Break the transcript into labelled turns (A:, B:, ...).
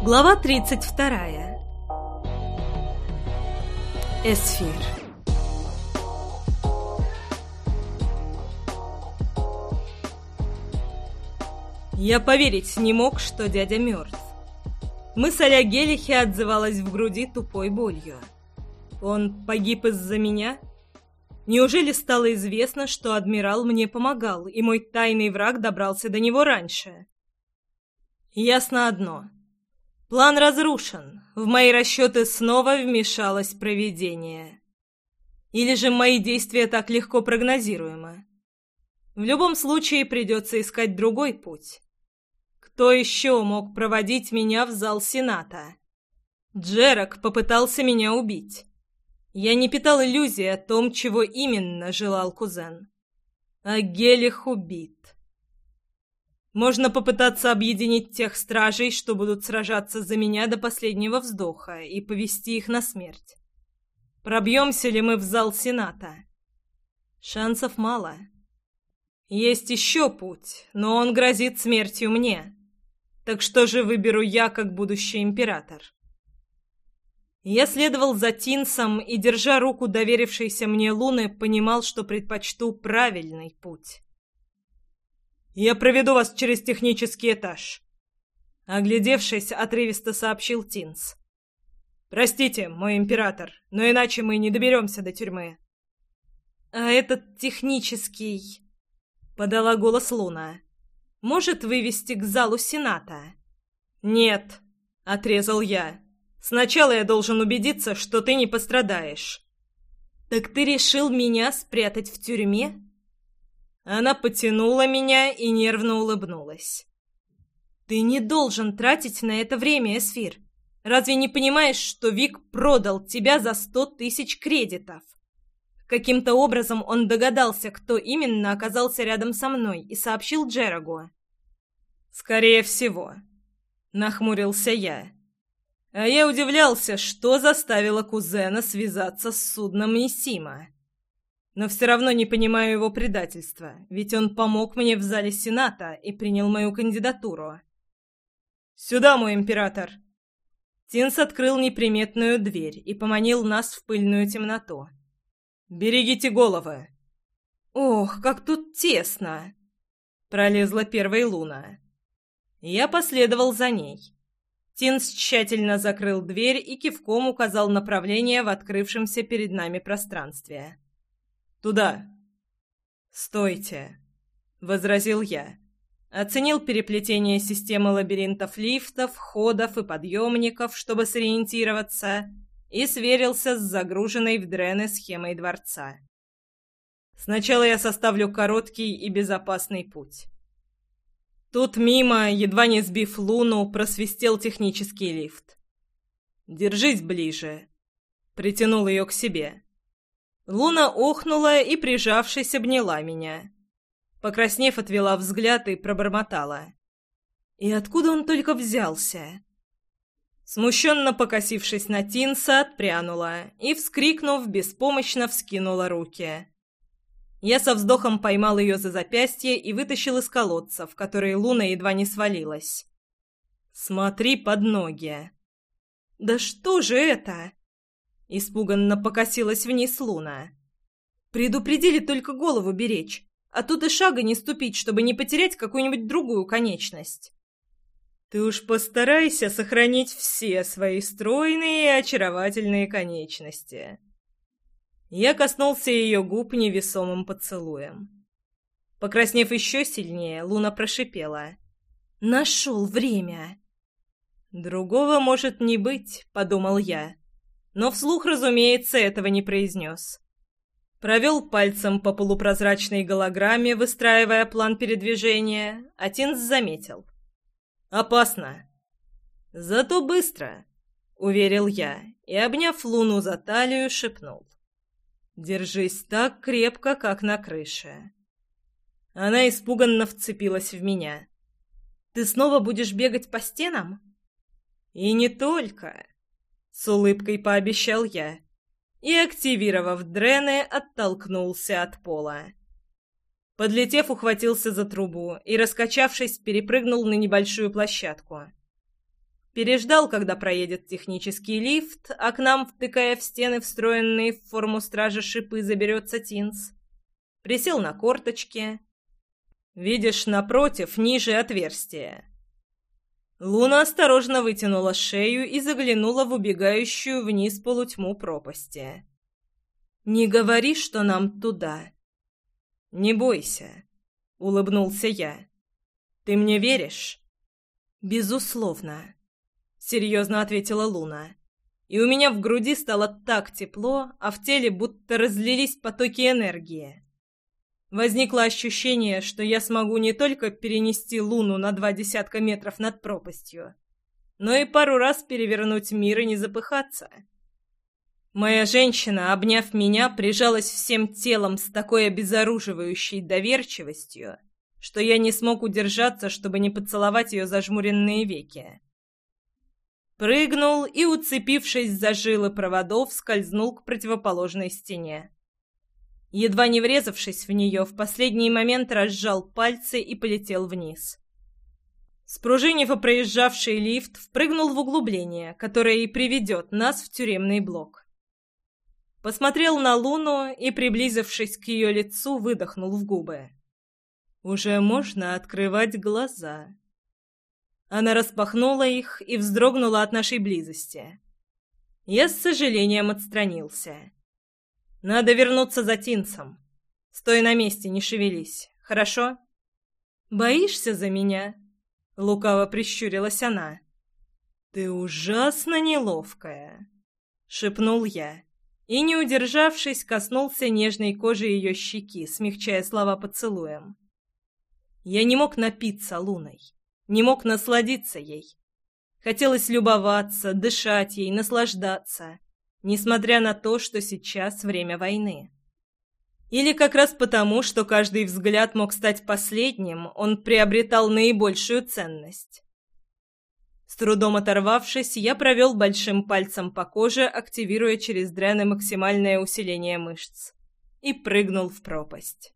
A: Глава 32. Эсфир. Я поверить не мог, что дядя мертв. Мысль о Гелихе отзывалась в груди тупой болью. Он погиб из-за меня? Неужели стало известно, что адмирал мне помогал, и мой тайный враг добрался до него раньше? Ясно одно. План разрушен. В мои расчеты снова вмешалось провидение. Или же мои действия так легко прогнозируемы? В любом случае придется искать другой путь. Кто еще мог проводить меня в зал Сената? Джерак попытался меня убить. Я не питал иллюзий о том, чего именно желал кузен. А Гелих убит. Можно попытаться объединить тех стражей, что будут сражаться за меня до последнего вздоха, и повести их на смерть. Пробьемся ли мы в зал Сената? Шансов мало. Есть еще путь, но он грозит смертью мне. Так что же выберу я как будущий император? Я следовал за Тинсом и, держа руку доверившейся мне Луны, понимал, что предпочту правильный путь. «Я проведу вас через технический этаж», — оглядевшись, отрывисто сообщил Тинс. «Простите, мой император, но иначе мы не доберемся до тюрьмы». «А этот технический...» — подала голос Луна может вывести к залу Сената?» «Нет», — отрезал я. «Сначала я должен убедиться, что ты не пострадаешь». «Так ты решил меня спрятать в тюрьме?» Она потянула меня и нервно улыбнулась. «Ты не должен тратить на это время, Эсфир. Разве не понимаешь, что Вик продал тебя за сто тысяч кредитов?» Каким-то образом он догадался, кто именно оказался рядом со мной, и сообщил Джерагу. «Скорее всего», — нахмурился я. А я удивлялся, что заставило кузена связаться с судном Мисима. Но все равно не понимаю его предательства, ведь он помог мне в зале Сената и принял мою кандидатуру. «Сюда, мой император!» Тинс открыл неприметную дверь и поманил нас в пыльную темноту. «Берегите головы!» «Ох, как тут тесно!» Пролезла первая луна. Я последовал за ней. Тинс тщательно закрыл дверь и кивком указал направление в открывшемся перед нами пространстве. «Туда!» «Стойте!» — возразил я. Оценил переплетение системы лабиринтов лифтов, ходов и подъемников, чтобы сориентироваться — и сверился с загруженной в дрены схемой дворца. Сначала я составлю короткий и безопасный путь. Тут мимо, едва не сбив луну, просвистел технический лифт. «Держись ближе», — притянул ее к себе. Луна охнула и, прижавшись, обняла меня. Покраснев, отвела взгляд и пробормотала. «И откуда он только взялся?» Смущенно покосившись на Тинса, отпрянула и, вскрикнув, беспомощно вскинула руки. Я со вздохом поймал ее за запястье и вытащил из колодца, в который Луна едва не свалилась. «Смотри под ноги!» «Да что же это?» Испуганно покосилась вниз Луна. «Предупредили только голову беречь, а тут и шага не ступить, чтобы не потерять какую-нибудь другую конечность». Ты уж постарайся сохранить все свои стройные и очаровательные конечности. Я коснулся ее губ невесомым поцелуем. Покраснев еще сильнее, Луна прошипела. «Нашел время!» «Другого может не быть», — подумал я. Но вслух, разумеется, этого не произнес. Провел пальцем по полупрозрачной голограмме, выстраивая план передвижения, а Тинс заметил — Опасно. Зато быстро, уверил я и, обняв Луну за талию, шепнул. Держись так крепко, как на крыше. Она испуганно вцепилась в меня. Ты снова будешь бегать по стенам? И не только, с улыбкой пообещал я и, активировав дрены, оттолкнулся от пола. Подлетев, ухватился за трубу и, раскачавшись, перепрыгнул на небольшую площадку. переждал, когда проедет технический лифт, а к нам, втыкая в стены встроенные в форму стража шипы, заберется Тинс. Присел на корточки. Видишь, напротив, ниже отверстие. Луна осторожно вытянула шею и заглянула в убегающую вниз полутьму пропасти. «Не говори, что нам туда». «Не бойся», — улыбнулся я. «Ты мне веришь?» «Безусловно», — серьезно ответила Луна. И у меня в груди стало так тепло, а в теле будто разлились потоки энергии. Возникло ощущение, что я смогу не только перенести Луну на два десятка метров над пропастью, но и пару раз перевернуть мир и не запыхаться. Моя женщина, обняв меня, прижалась всем телом с такой обезоруживающей доверчивостью, что я не смог удержаться, чтобы не поцеловать ее зажмуренные веки. Прыгнул и, уцепившись за жилы проводов, скользнул к противоположной стене едва не врезавшись в нее, в последний момент разжал пальцы и полетел вниз. Спружинив и проезжавший лифт, впрыгнул в углубление, которое и приведет нас в тюремный блок. Посмотрел на Луну и, приблизившись к ее лицу, выдохнул в губы. «Уже можно открывать глаза». Она распахнула их и вздрогнула от нашей близости. Я с сожалением отстранился. Надо вернуться за Тинсом. Стой на месте, не шевелись. Хорошо? Боишься за меня? Лукаво прищурилась она. Ты ужасно неловкая, шепнул я. И, не удержавшись, коснулся нежной кожи ее щеки, смягчая слова поцелуем. Я не мог напиться луной, не мог насладиться ей. Хотелось любоваться, дышать ей, наслаждаться несмотря на то, что сейчас время войны. Или как раз потому, что каждый взгляд мог стать последним, он приобретал наибольшую ценность. С трудом оторвавшись, я провел большим пальцем по коже, активируя через дрены максимальное усиление мышц, и прыгнул в пропасть.